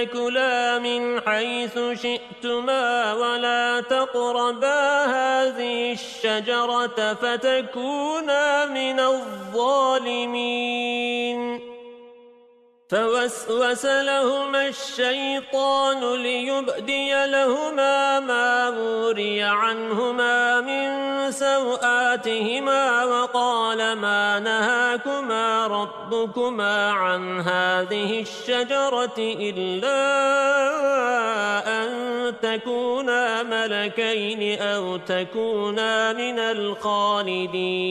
فَكُلَا مِنْ حَيْثُ شِئْتُمَا وَلَا تَقْرَبَا هَذِهِ الشَّجَرَةَ فَتَكُونَا مِنَ الظَّالِمِينَ فوسوس لهما الشيطان ليبدي لهما ما موري عنهما من سوآتهما وقال ما نهاكما ربكما عن هذه الشجرة إلا أن تكونا ملكين أو تكونا من الخالدين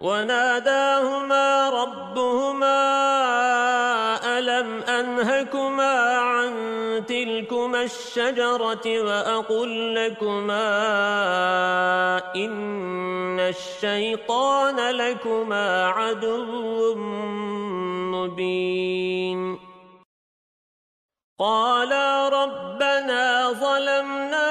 وناداهما ربهما ألم أنهكما عن تلكما الشجرة وأقول لكما إن الشيطان لكما عدو مبين. قالا ربنا ظلمنا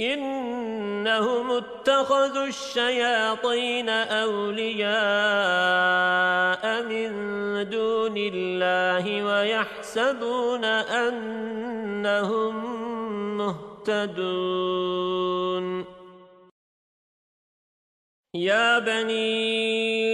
إنهم اتخذوا الشياطين أولياء من دون الله ويحسبون أنهم مهتدون. يا بني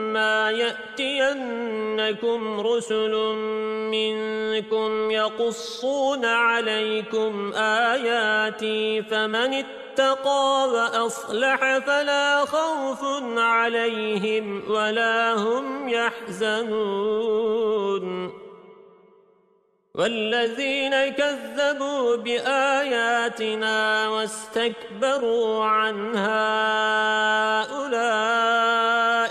يأتينكم رسل منكم يقصون عليكم آياتي فمن اتقى وأصلح فلا خوف عليهم ولا هم يحزنون والذين كذبوا بآياتنا واستكبروا عنها أولئك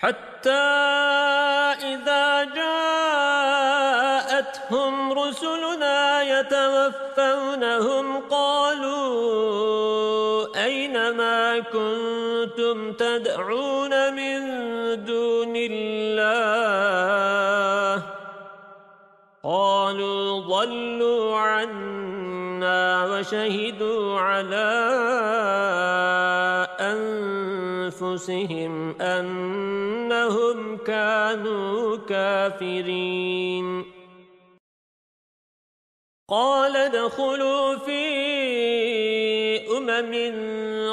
حتى إذا جاءتهم رسلنا يتوفونهم كنتم تدعون من دون الله؟ قالوا ضلوا عنا وشهدوا على أنفسهم أنهم كانوا كافرين. قال ادخلوا في أمم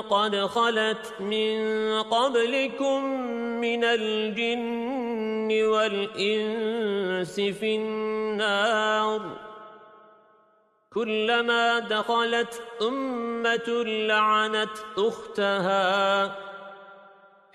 قد خلت من قبلكم من الجن والإنس في النار. كلما دخلت أمة لعنت أختها.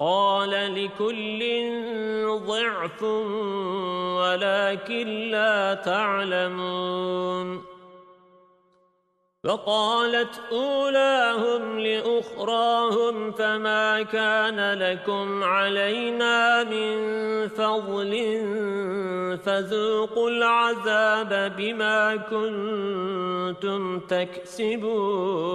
قال لكل ضعف ولكن لا تعلمون. وقالت أولاهم لأخراهم فما كان لكم علينا من فضل فذوقوا العذاب بما كنتم تكسبون.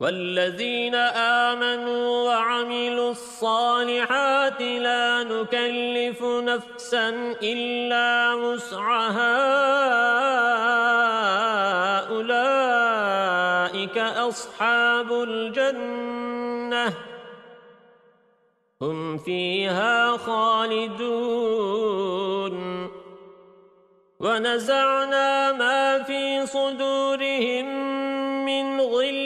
والذين آمنوا وعملوا الصالحات لا نكلف نفسا إلا مسعها أولئك أصحاب الجنة. هم فيها خالدون. ونزعنا ما في صدورهم من غل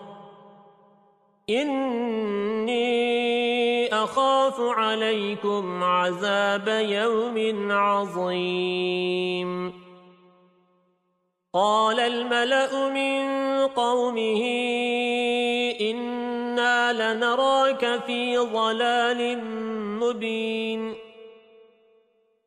إني أخاف عليكم عذاب يوم عظيم. قال الملأ من قومه إنا لنراك في ضلال مبين.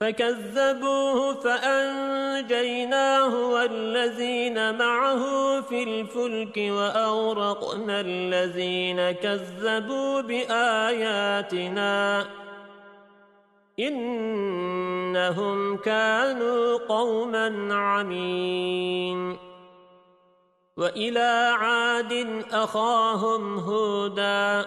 فكذبوه فأنجيناه والذين معه في الفلك وأورقنا الذين كذبوا بآياتنا إنهم كانوا قوما عمين وإلى عاد أخاهم هودا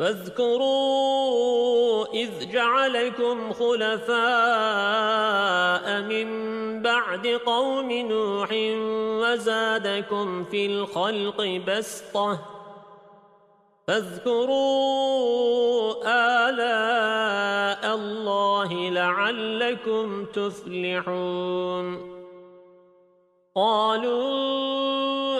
فاذكروا إذ جعلكم خلفاء من بعد قوم نوح وزادكم في الخلق بسطة فاذكروا آلاء الله لعلكم تفلحون قالوا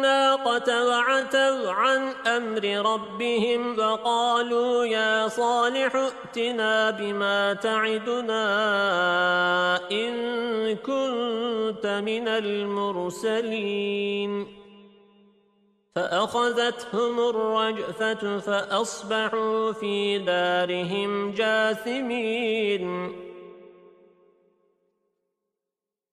الناقة وعتوا عن أمر ربهم وقالوا يا صالح ائتنا بما تعدنا إن كنت من المرسلين. فأخذتهم الرجفة فأصبحوا في دارهم جاثمين.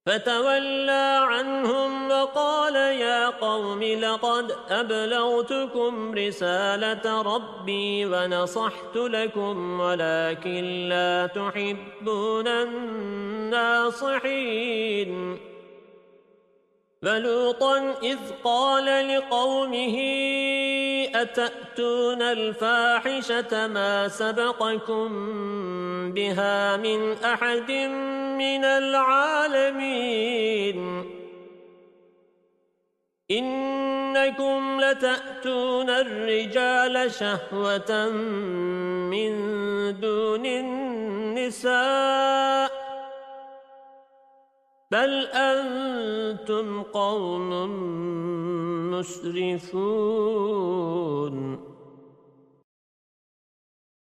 فتولى عنهم وقال يا قوم لقد أبلغتكم رسالة ربي ونصحت لكم ولكن لا تحبون الناصحين. فلوطا إذ قال لقومه أتأتون الفاحشة ما سبقكم بها من أحد من العالمين. إنكم لتأتون الرجال شهوة من دون النساء. بل أنتم قوم مسرفون.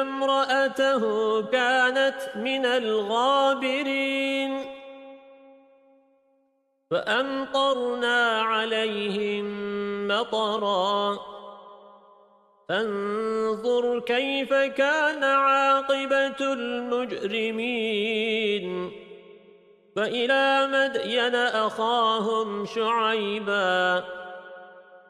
امرأته كانت من الغابرين. فأمطرنا عليهم مطرًا. فانظر كيف كان عاقبة المجرمين. فإلى مدين أخاهم شعيبا.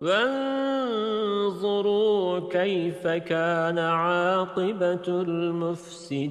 وانظروا كيف كان عاقبة المفسدين.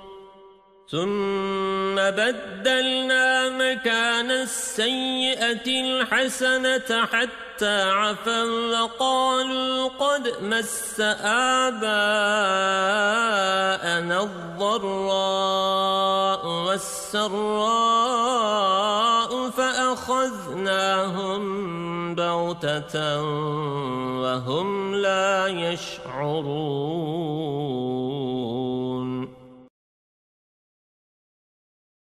ثم بدلنا مكان السيئة الحسنة حتى عفا وقالوا قد مس آباءنا الضراء والسراء فأخذناهم بغتة وهم لا يشعرون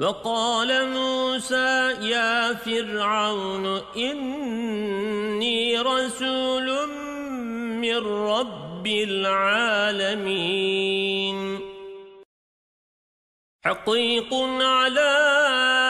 وقال موسى يا فرعون إني رسول من رب العالمين. حقيق على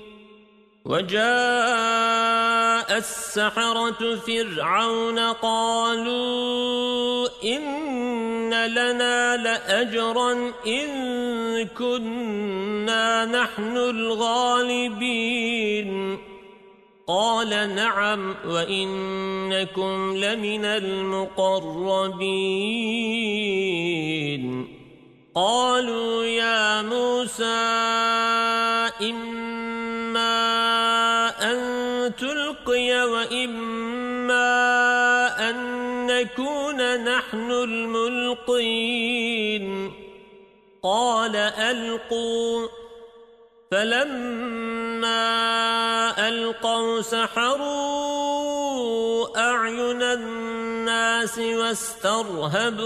وجاء السحرة فرعون قالوا إن لنا لأجرا إن كنا نحن الغالبين. قال نعم وإنكم لمن المقربين. قالوا يا موسى إما تلقي وإما أن نكون نحن الملقين. قال ألقوا. فلما ألقوا سحروا أعين الناس واسترهبوهم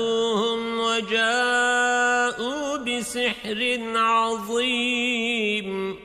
وجاءوا بسحر عظيم.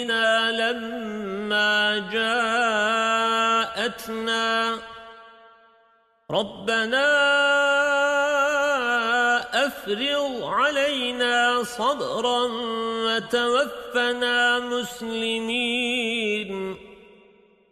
ربنا لما جاءتنا ربنا أفرغ علينا صبرا وتوفنا مسلمين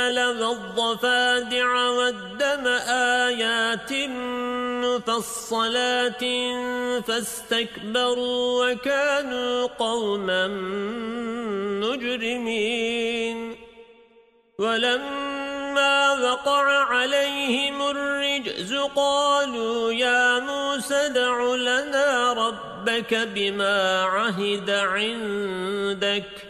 والقمل والضفادع والدم آيات مفصلات فاستكبروا وكانوا قوما مجرمين. ولما وقع عليهم الرجز قالوا يا موسى دع لنا ربك بما عهد عندك.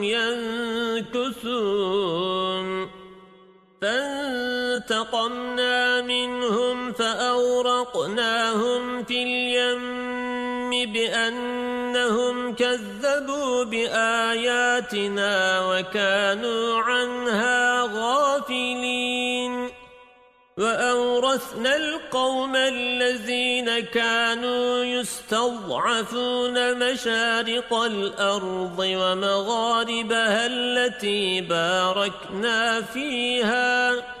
فانتقمنا منهم فأورقناهم في اليم بأنهم كذبوا بآياتنا وكانوا عنها غافلين. وأورثنا القوم الذين كانوا يستضعفون مشارق الأرض ومغاربها التي باركنا فيها.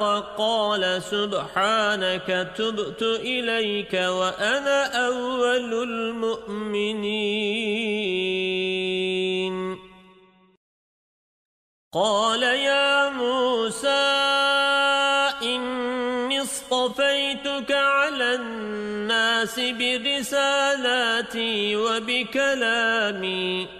أفاق قال سبحانك تبت إليك وأنا أول المؤمنين. قال يا موسى إني اصطفيتك على الناس برسالاتي وبكلامي.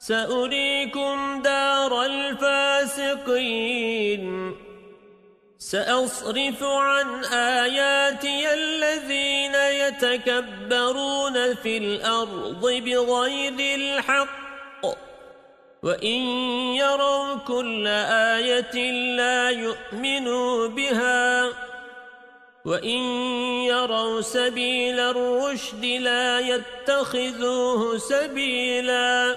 سأريكم دار الفاسقين. سأصرف عن آياتي الذين يتكبرون في الأرض بغير الحق. وَإِن يَرَوْا كُلَّ آيَةٍ لَّا يُؤْمِنُوا بِهَا. وَإِن يَرَوْا سَبِيلَ الرُّشْدِ لَا يَتَّخِذُوهُ سَبِيلًا.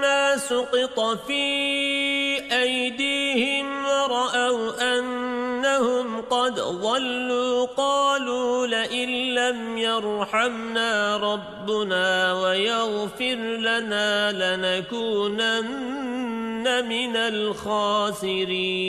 ما سقط في أيديهم ورأوا أنهم قد ضلوا قالوا لئن لم يرحمنا ربنا ويغفر لنا لنكونن من الخاسرين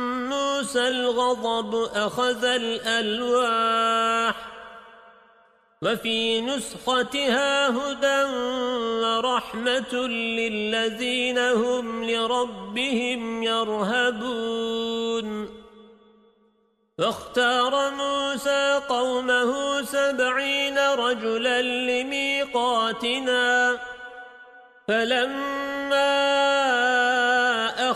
موسى الغضب أخذ الألواح وفي نسختها هدى ورحمة للذين هم لربهم يرهبون. فاختار موسى قومه سبعين رجلا لميقاتنا فلما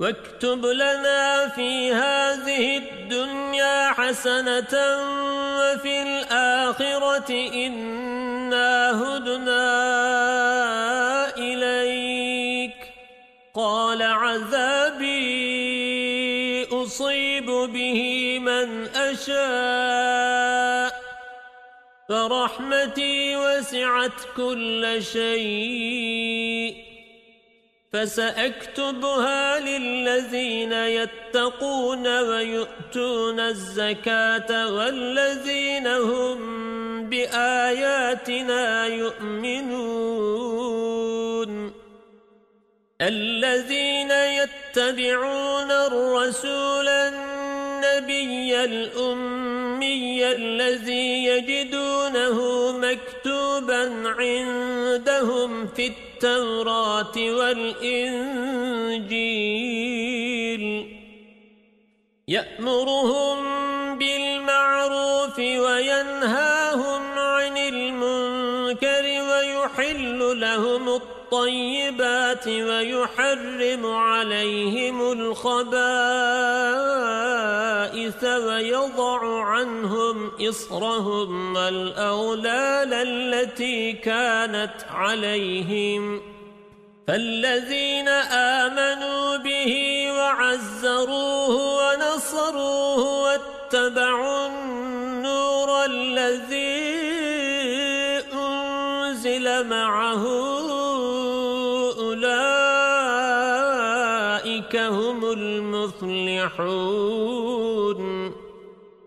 واكتب لنا في هذه الدنيا حسنة وفي الآخرة إنا هدنا إليك. قال عذابي أصيب به من أشاء. فرحمتي وسعت كل شيء. فسأكتبها للذين يتقون ويؤتون الزكاة والذين هم بآياتنا يؤمنون. الذين يتبعون الرسول النبي الأمي الذي يجدونه مكتوبا عندهم في التوراة والإنجيل. يأمرهم بالمعروف وينهاهم عن المنكر ويحل لهم الطيبات ويحرم عليهم الخبائث. ويضع عنهم إصرهم والأولال التي كانت عليهم. فالذين آمنوا به وعزروه ونصروه واتبعوا النور الذي أنزل معه يفلحون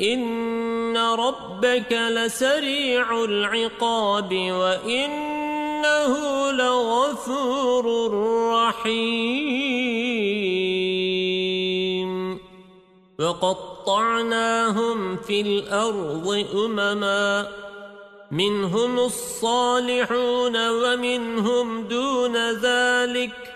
إن ربك لسريع العقاب وإنه لغفور رحيم وقطعناهم في الأرض أمما منهم الصالحون ومنهم دون ذلك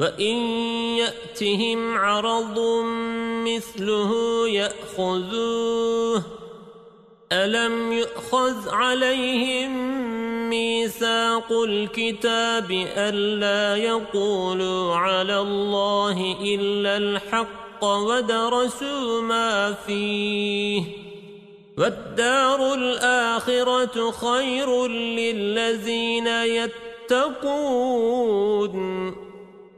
وَإِن يَأْتِهِمْ عَرَضٌ مِثْلُهُ يَأْخُذُوهُ أَلَمْ يُؤْخَذْ عَلَيْهِمْ مِيثَاقُ الْكِتَابِ أَلَّا يَقُولُوا عَلَى اللَّهِ إِلَّا الْحَقَّ وَدَرَسُوا مَا فِيهِ وَالدَّارُ الْآخِرَةُ خَيْرٌ لِلَّذِينَ يَتَّقُونَ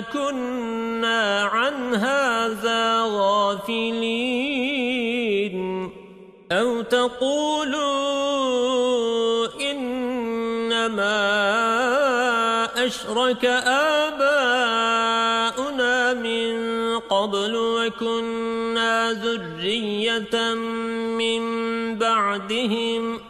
كنا عن هذا غافلين. أو تقولوا إنما أشرك آباؤنا من قبل وكنا ذرية من بعدهم.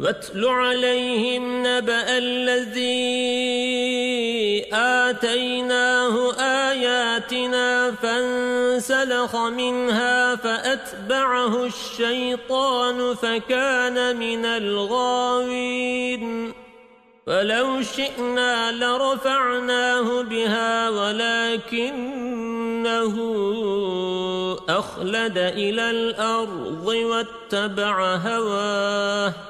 واتل عليهم نبأ الذي آتيناه آياتنا فانسلخ منها فأتبعه الشيطان فكان من الغاوين. ولو شئنا لرفعناه بها ولكنه أخلد إلى الأرض واتبع هواه.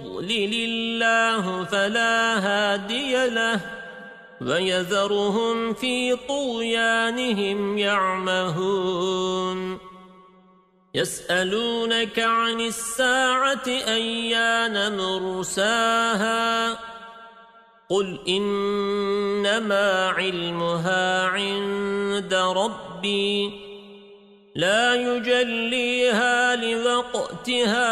يضلل الله فلا هادي له. ويذرهم في طغيانهم يعمهون. يسألونك عن الساعة أيان مرساها. قل إنما علمها عند ربي. لا يجليها لوقتها.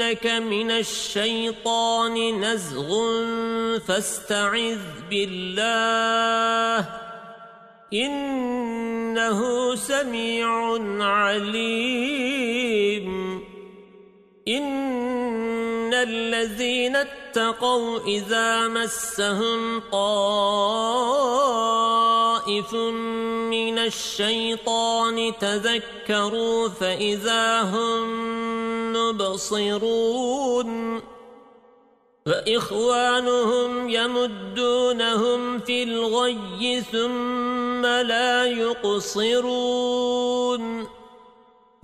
ينزغنك من الشيطان نزغ فاستعذ بالله إنه سميع عليم إن الذين اتقوا إذا مسهم طائف من الشيطان تذكروا فإذا هم مبصرون فإخوانهم يمدونهم في الغي ثم لا يقصرون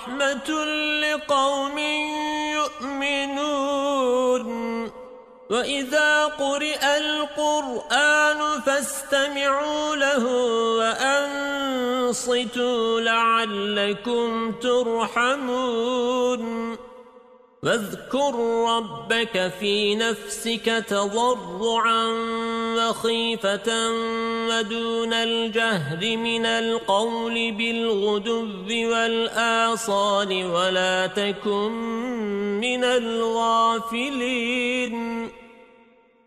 ورحمة لقوم يؤمنون. وإذا قرئ القرآن فاستمعوا له وأنصتوا لعلكم ترحمون. واذكر ربك في نفسك تضرعا وخيفة ودون الجهد من القول بالغدو والآصال ولا تكن من الغافلين